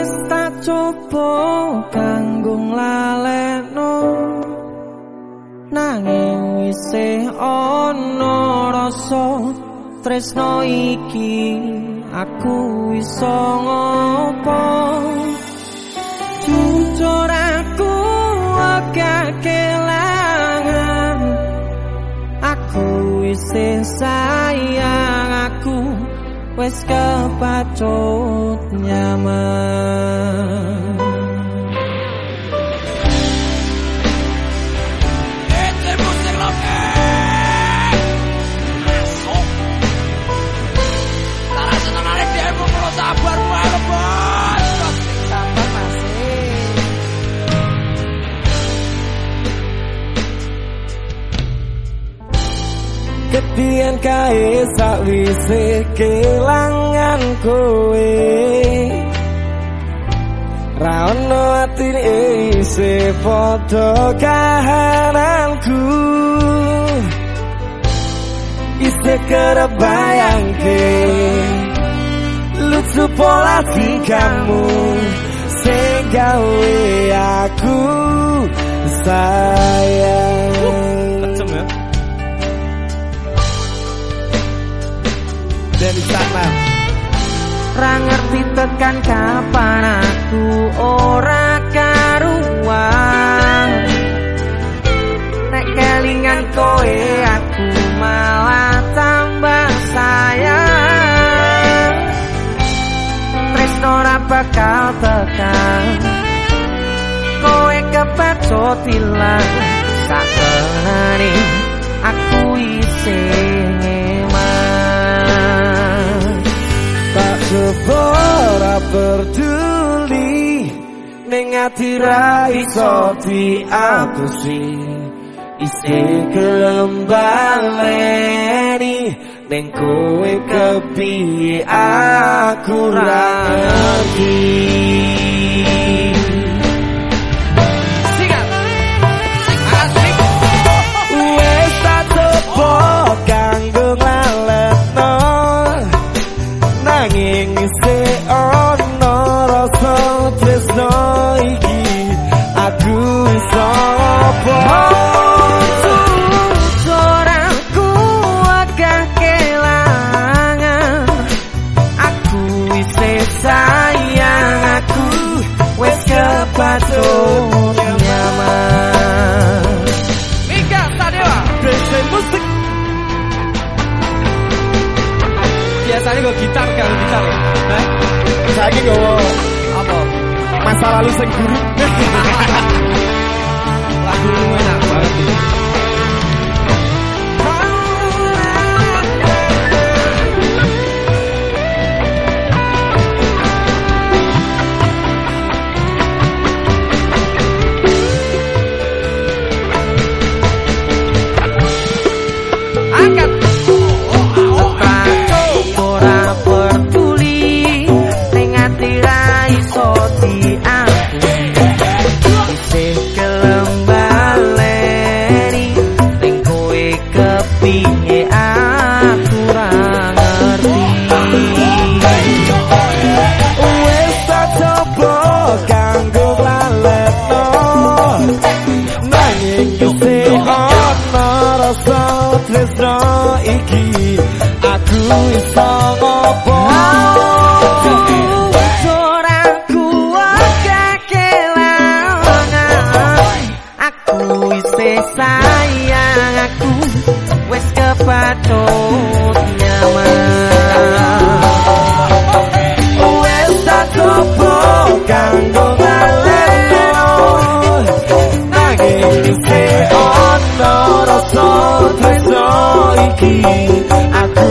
Wis tak coba kanggo nglalekno. Nanging isih ana rasa tresno iki aku iso ngopo? Jujur aku agak kelangan Aku isih sayang Wes kepacut nyaman Kedian kae sakwise kelangan kowe. Ra ono atine isih padha kahananku. Isih kerep bayangke Lucu pola tingkamu Sing gawe aku sayang Dari sana. Ra ngerti tekan kapan aku ora karuan. Nek kelingan kowe aku malah tambah sayang. Tresno ora bakal tekan. Kowe kepacut ilang ati ra iso diatusi Isi gelem baleni Ning kowe kepiye aku ra ngerti gitar karo gitar. saya Saiki gowo apa? Masa lalu sing guru. Lagu enak banget. Kepinge aku ra ngerti. Wes tak coba kanggo lalekno Nanging isih ana rasa tresno iki. Aku iso Kepacut nyaman Wes tak coba kanggo ngaleno. Nanging isih ana rasa tresno iki Aku